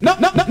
No, no, no,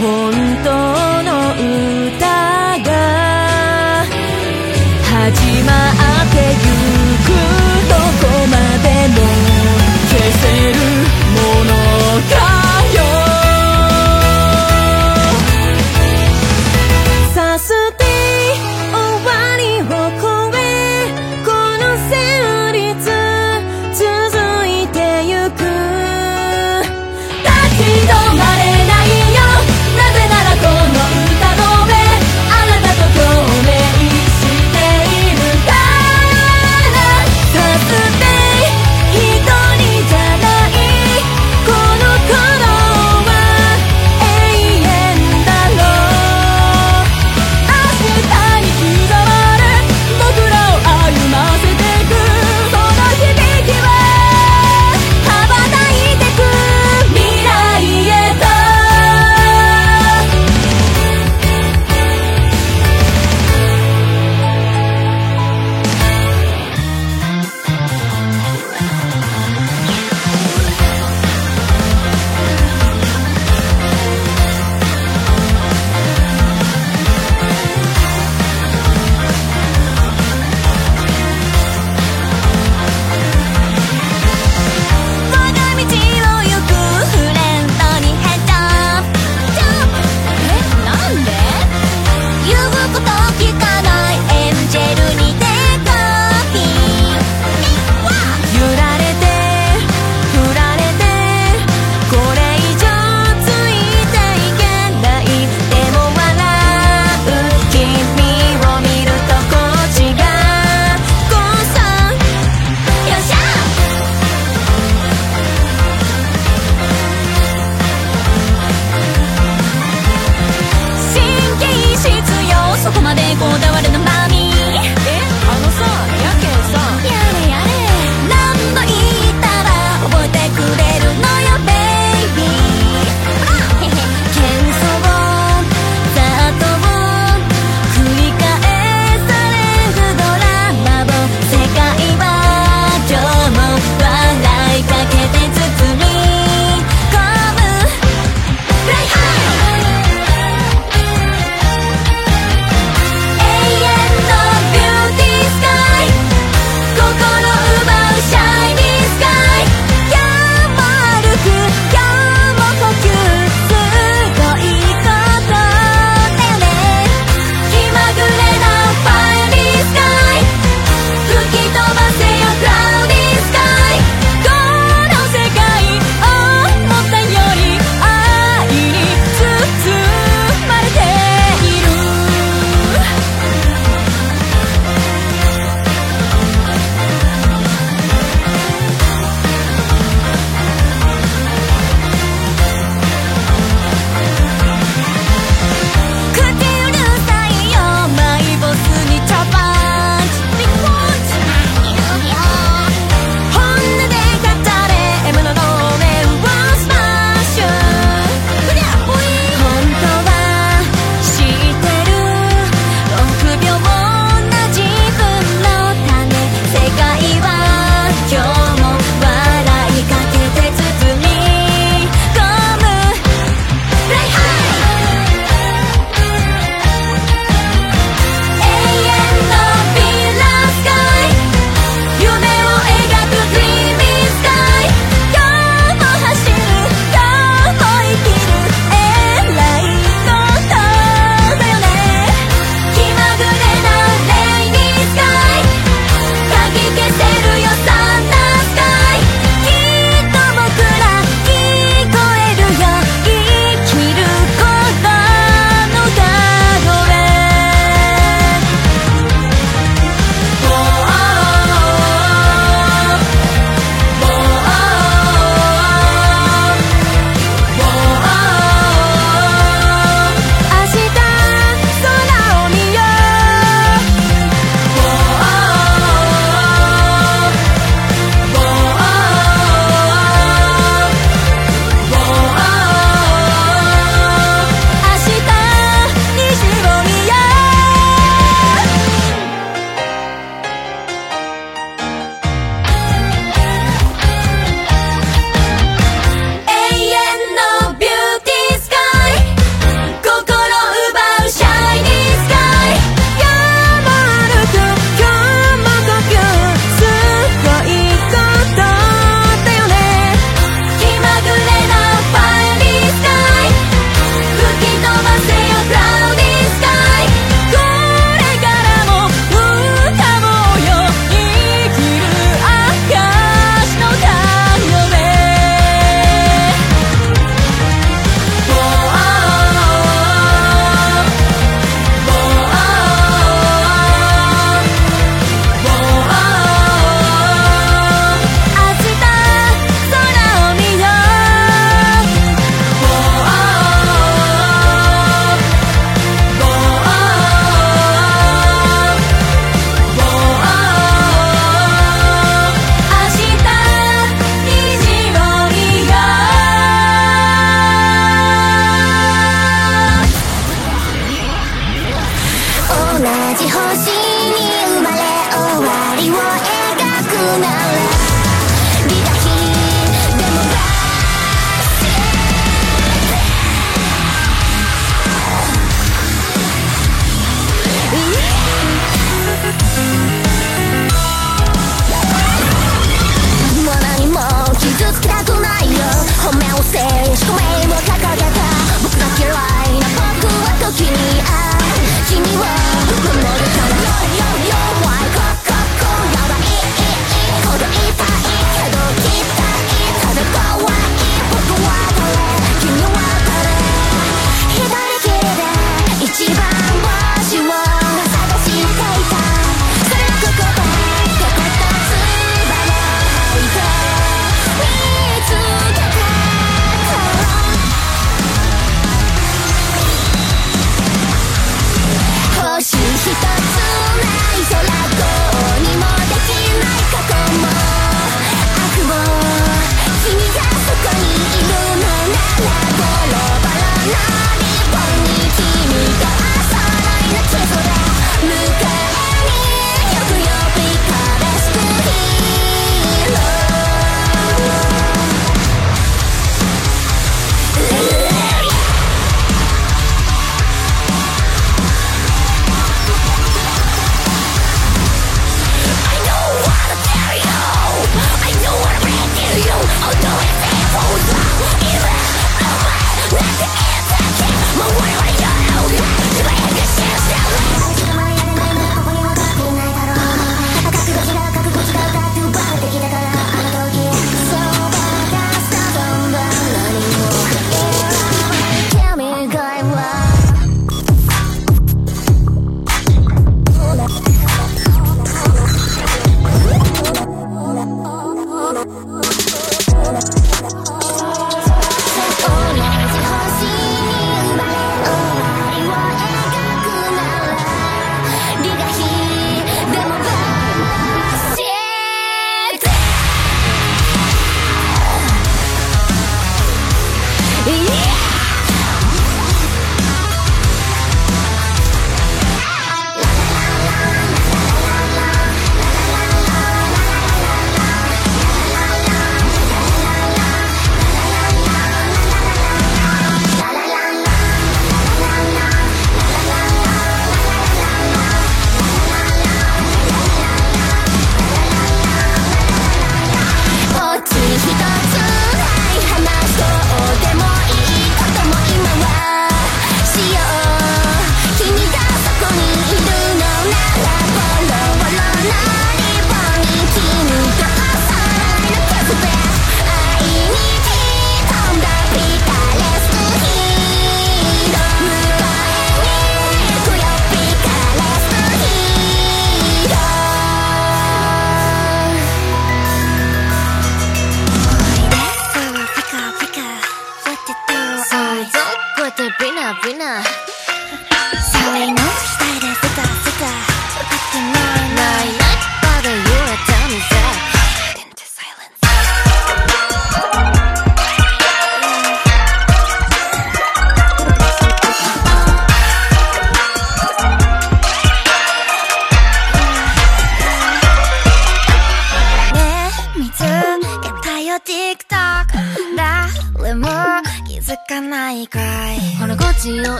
本当の歌が始まる。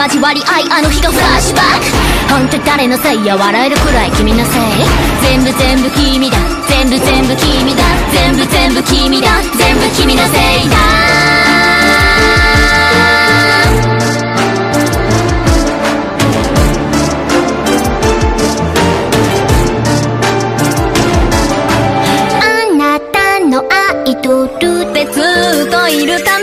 交わり合いあの日がフラッシュバック。本当誰のせいや笑えるくらい君のせい。全部全部君だ。全部全部君だ。全部全部君だ。全部君のせいだとるってずっといるため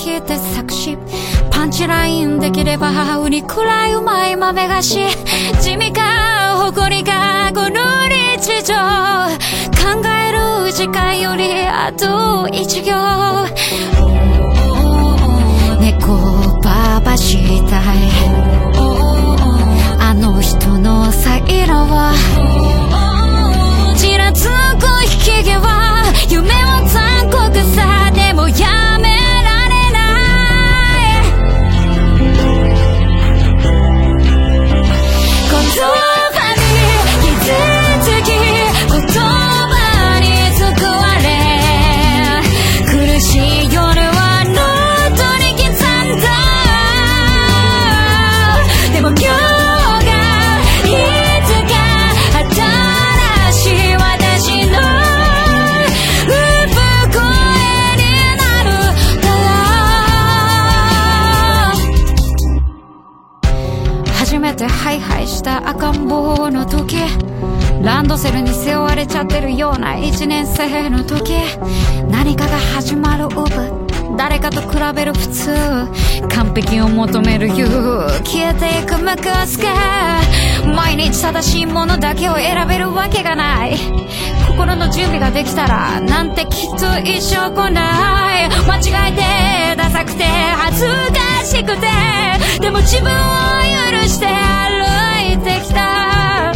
作詞パンチラインできればウニくらい。うまい豆菓子地味か誇りかこの日常考える時間よりあと一行猫ばばしたいあの人のサイロはちらつく引き際。夢はした赤ん坊の時ランドセルに背負われちゃってるような一年生の時何かが始まるウブ。誰かと比べる普通。完璧を求める勇。消えていくムカスが毎日正しいものだけを選べるわけがない。心の準備ができたらなんてきっと一生来ない。間違えてダサくて恥ずかしくて。でも自分を許して歩いてきた。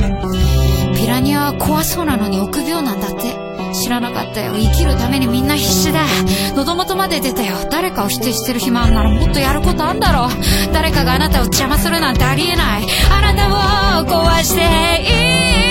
ピラニアは怖そうなのに臆病なんだって。知らなかったよ。生きるためにみんな必死だ喉元まで出たよ。誰かを否定してる暇あんならもっとやることあんだろ誰かがあなたを邪魔するなんてありえない。あなたを壊していい。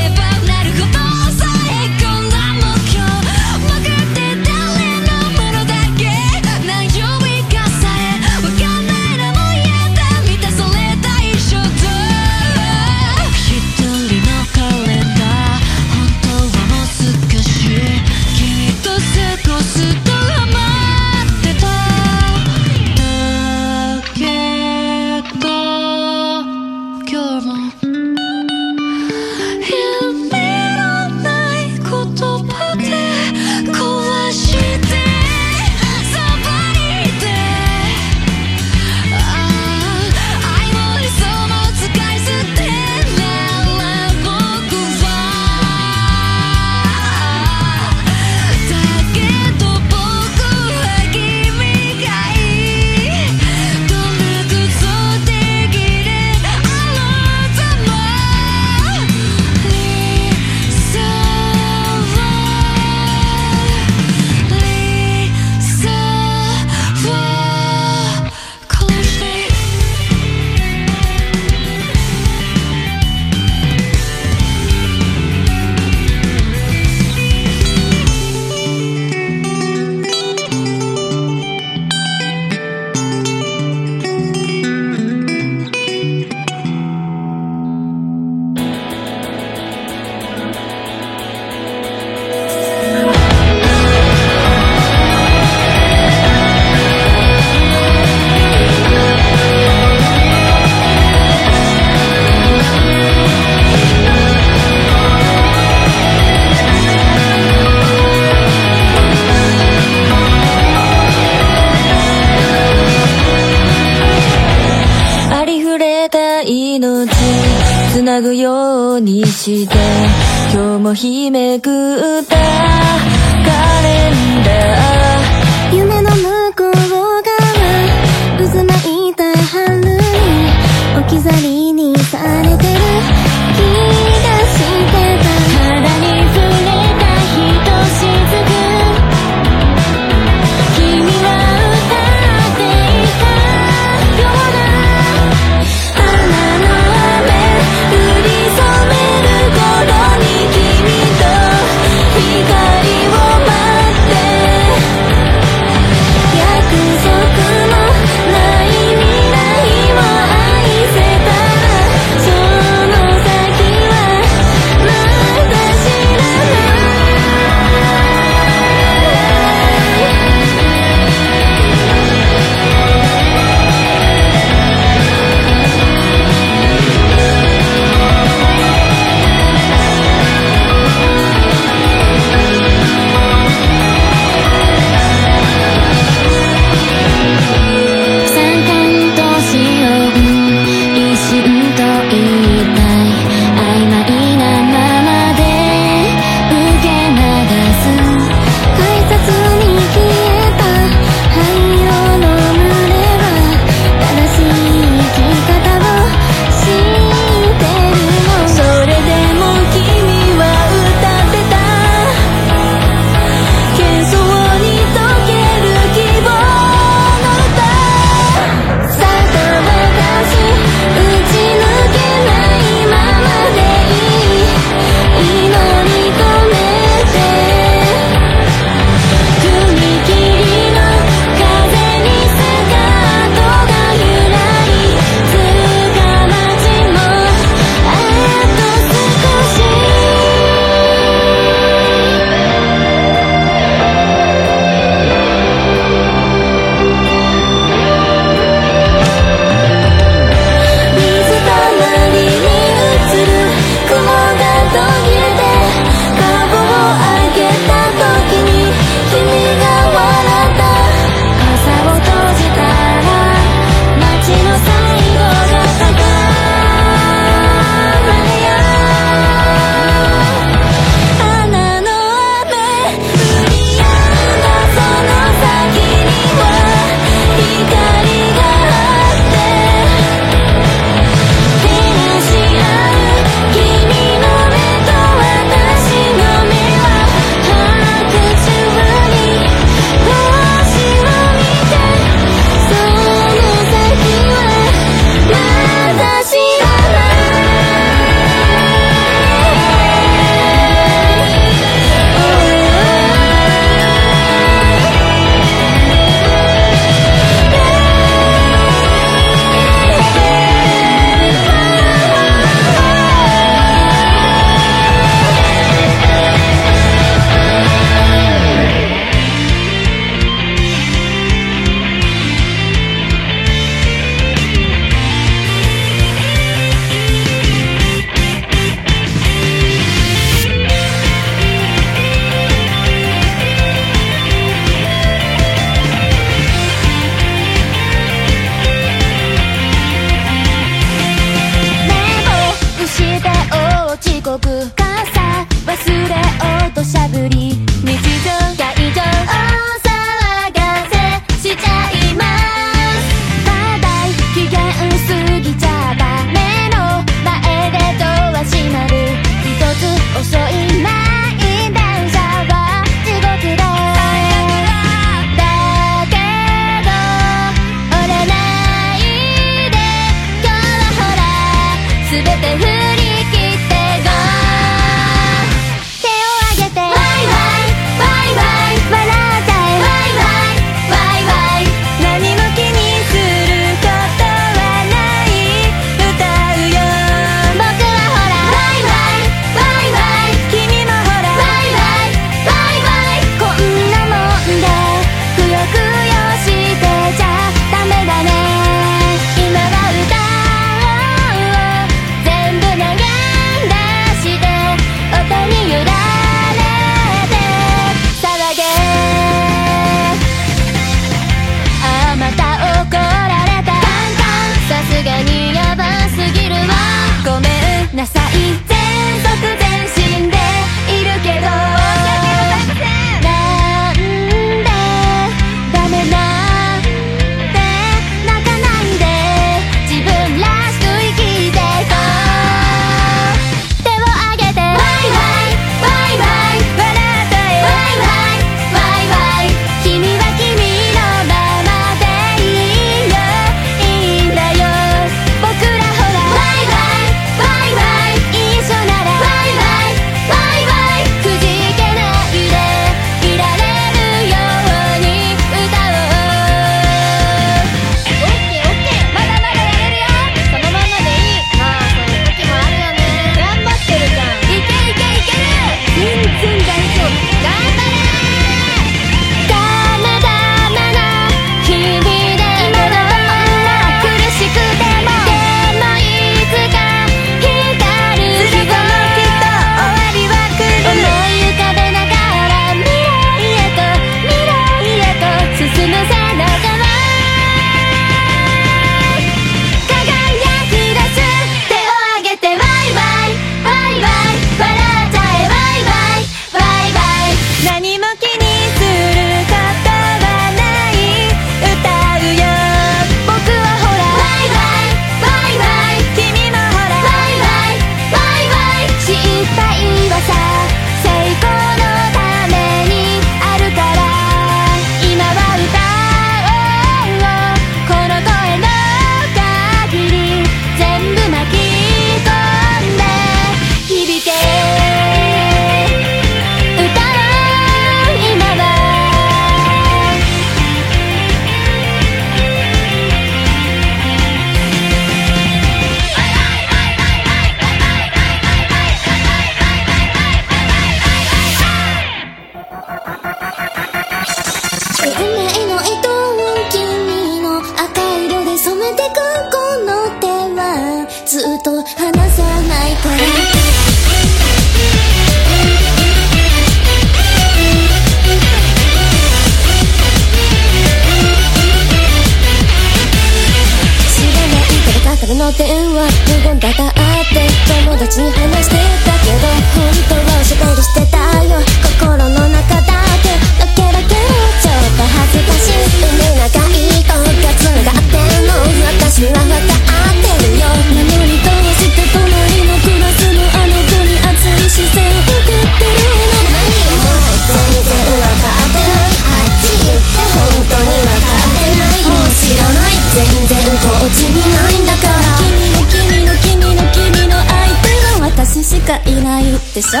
ないでしょ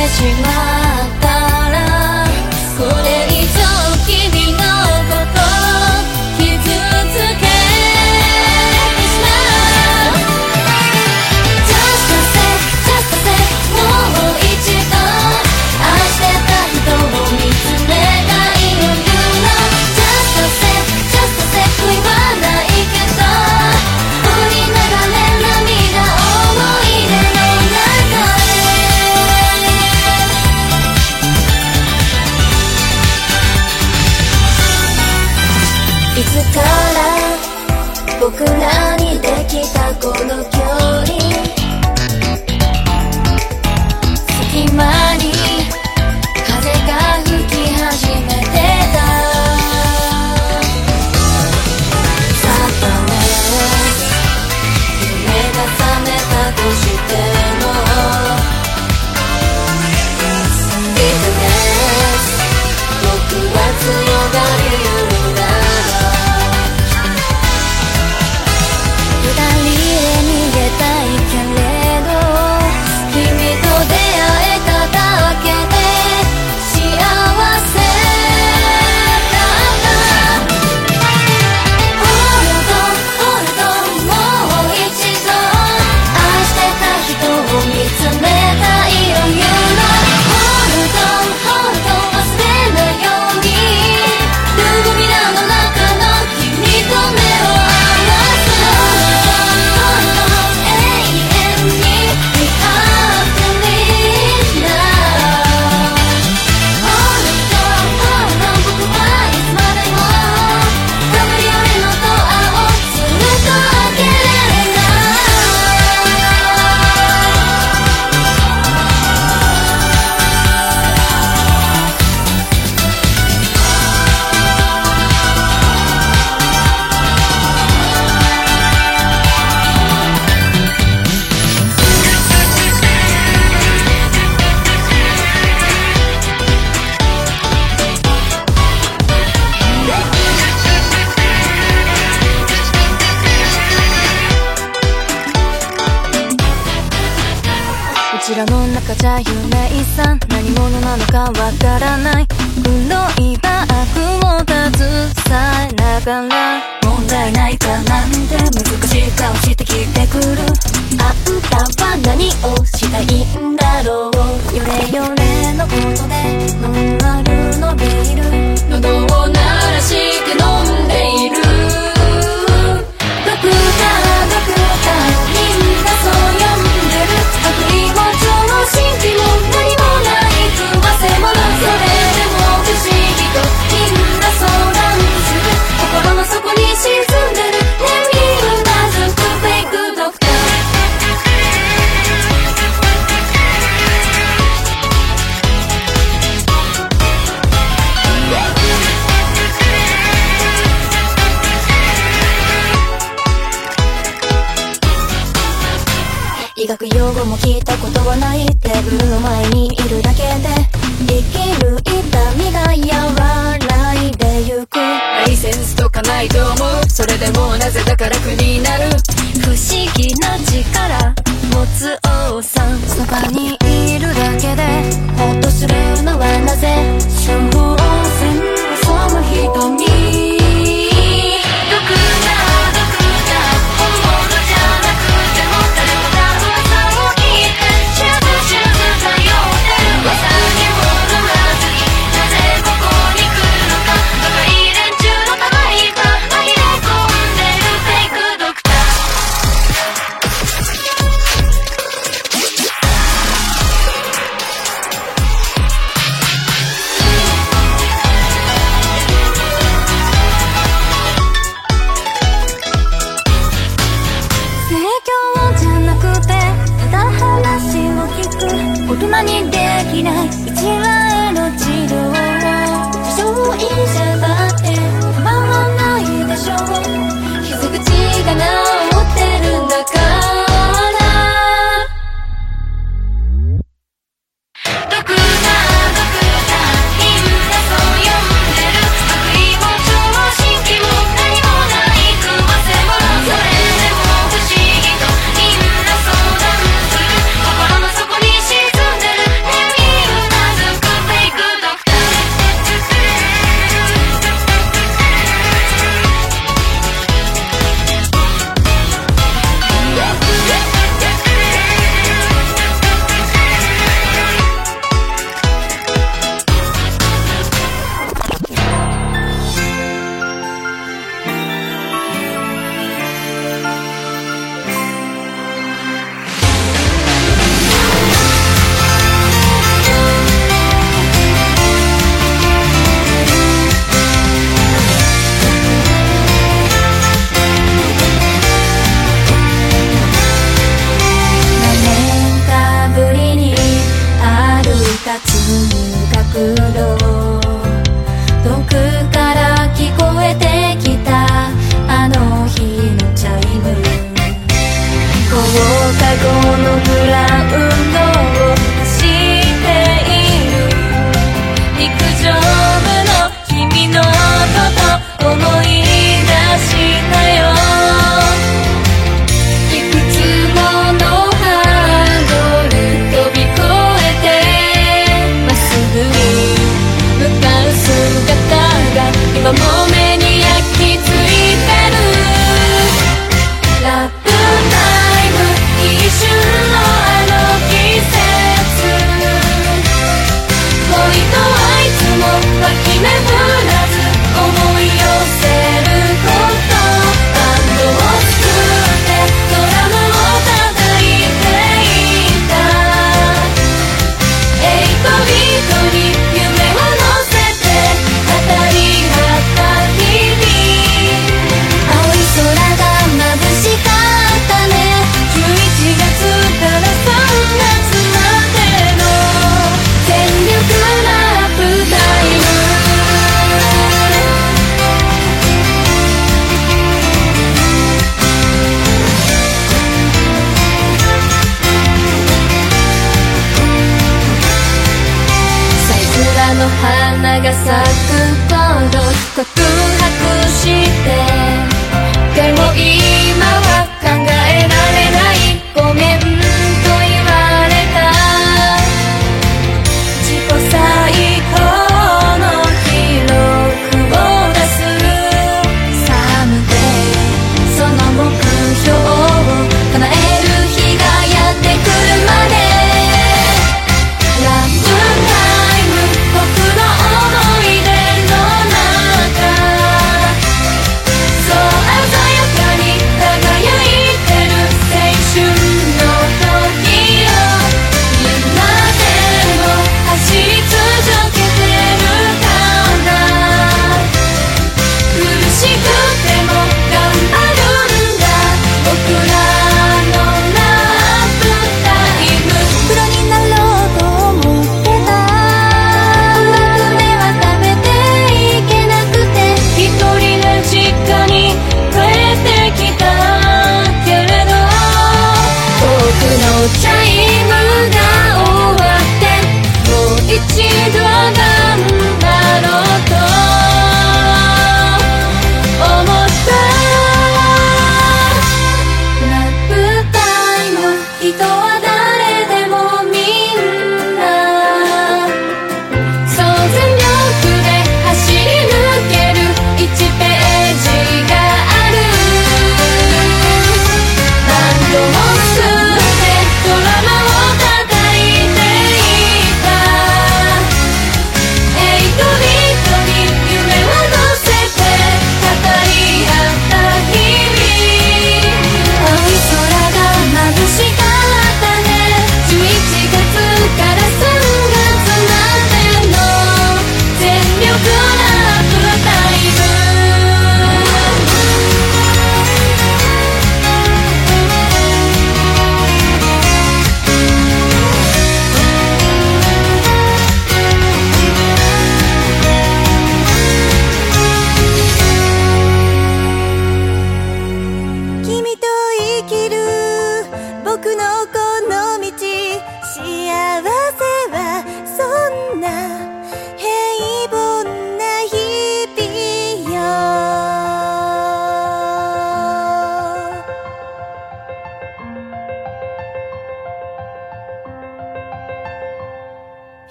めてし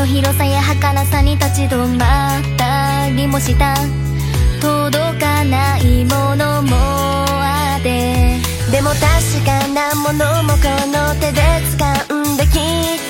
の広さや儚さに立ち止まったりもした。届かないものもあって。でも確かなものもこの手で掴んできた。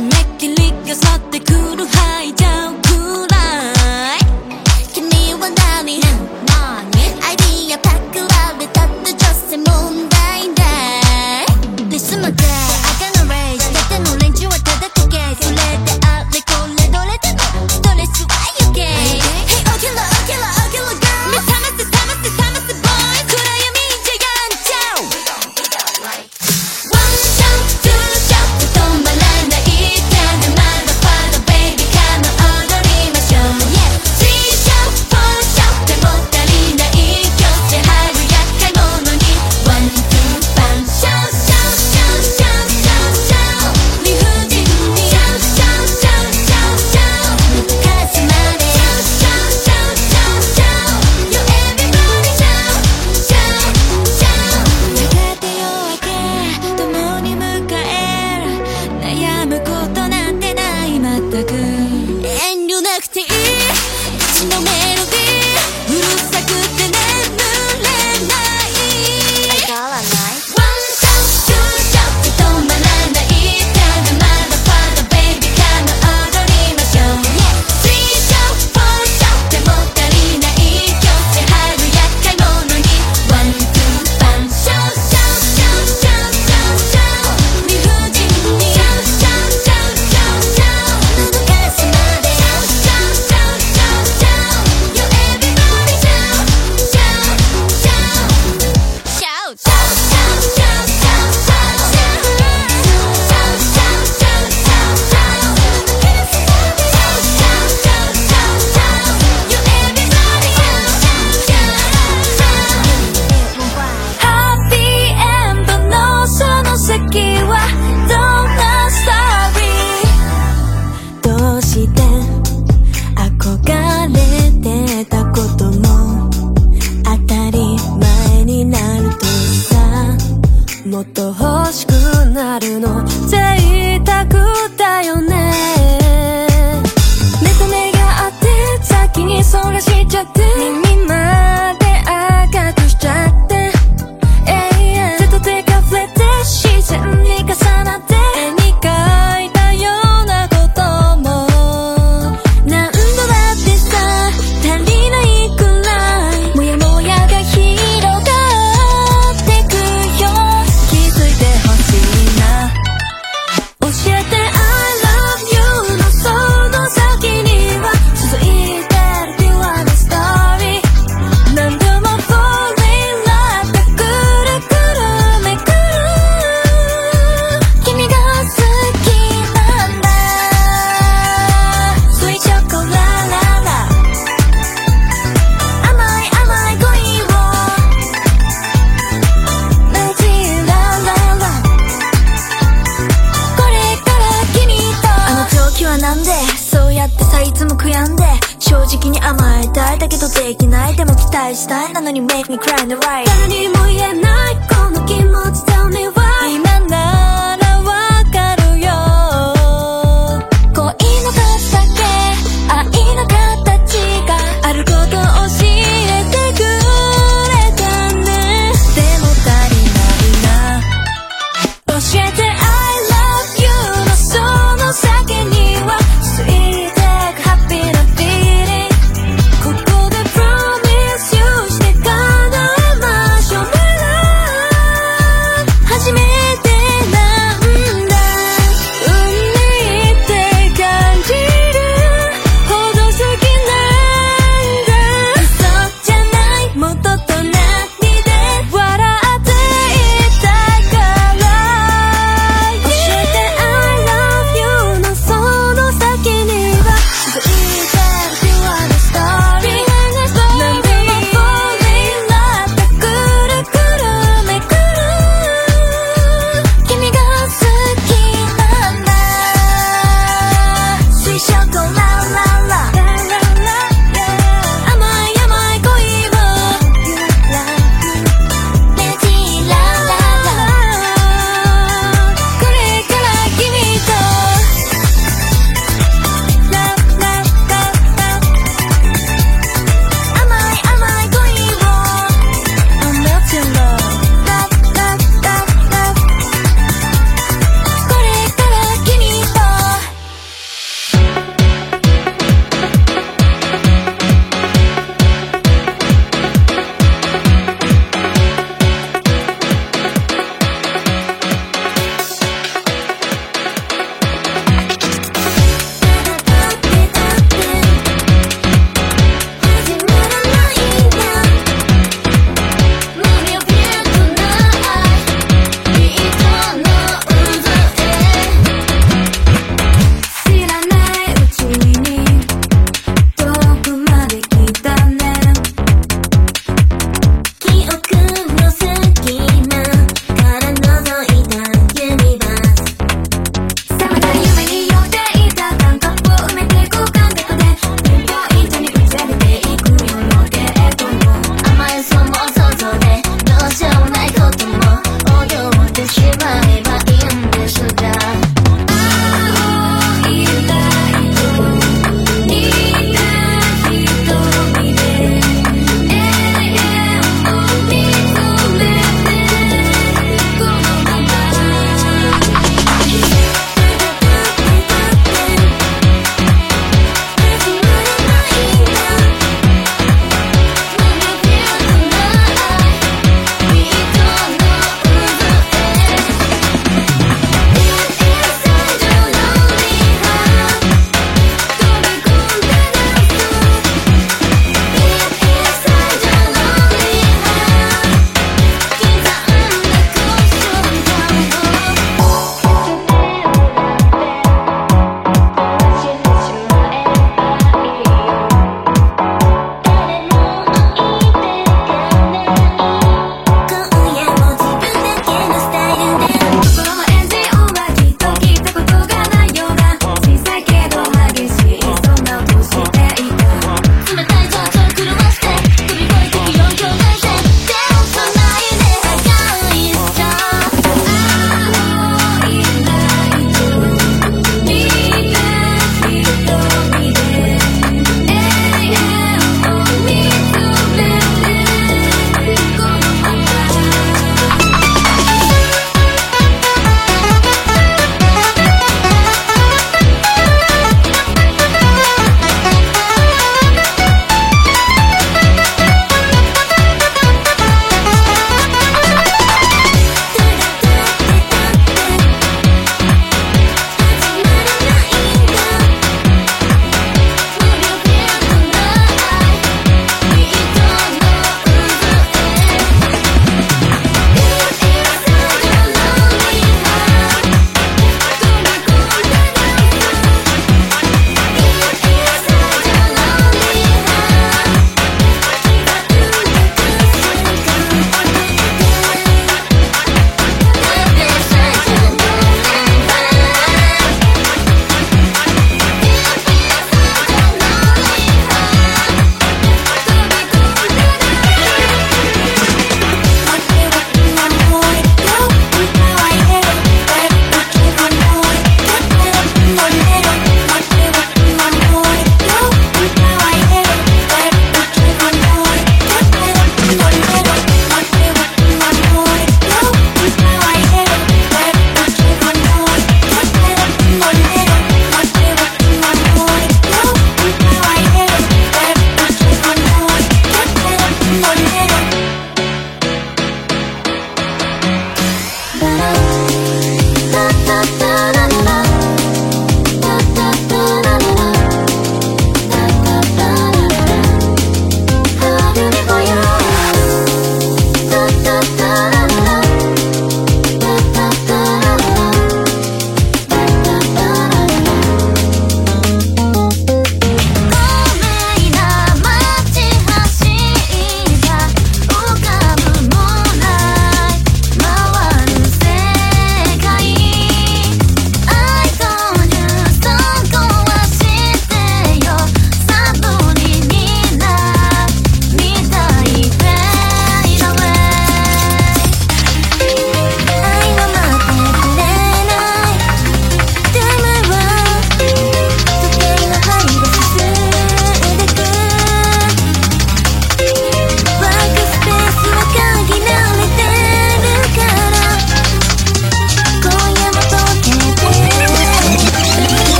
Make it Smekkelig og satte kul.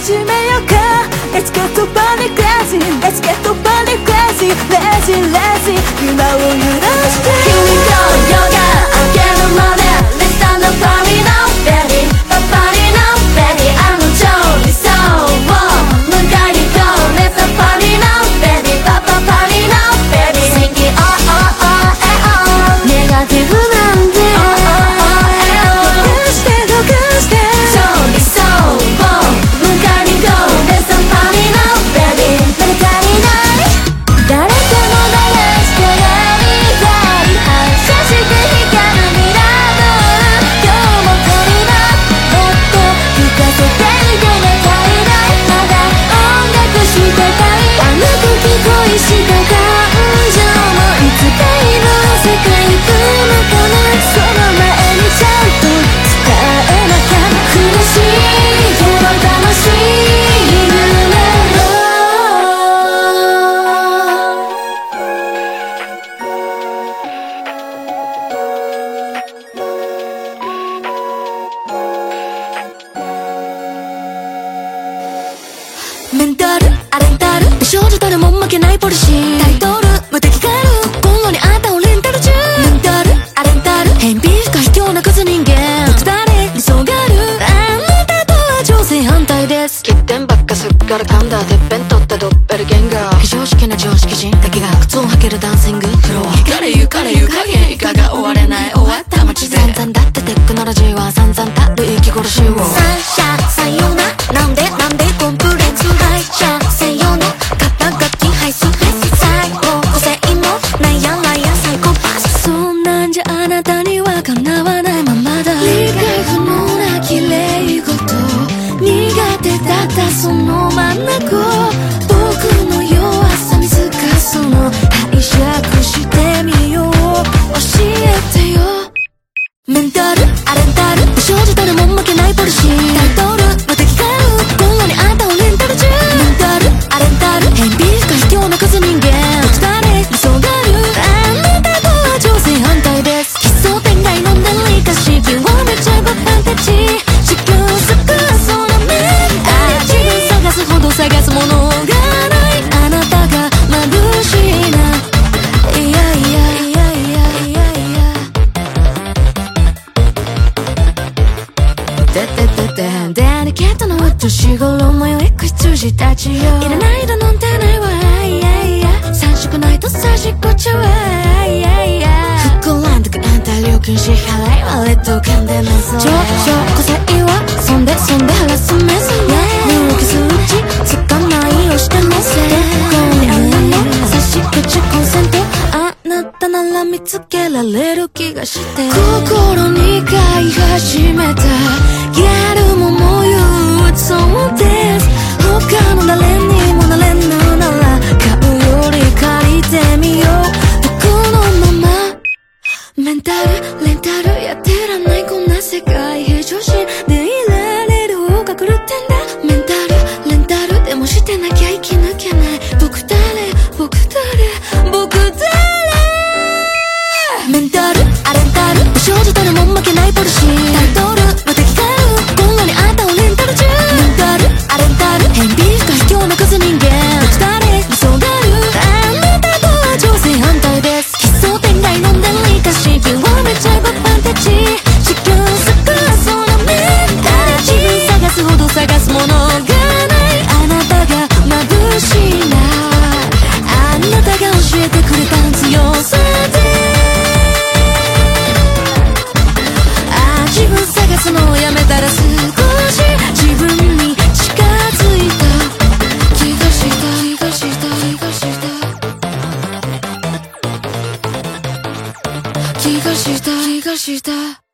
始めようか。Let's get to bunny crazy Let's get to bunny crazy Lazy lazy 今を許して。気が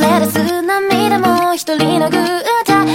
連れ出す涙も一人のぐータ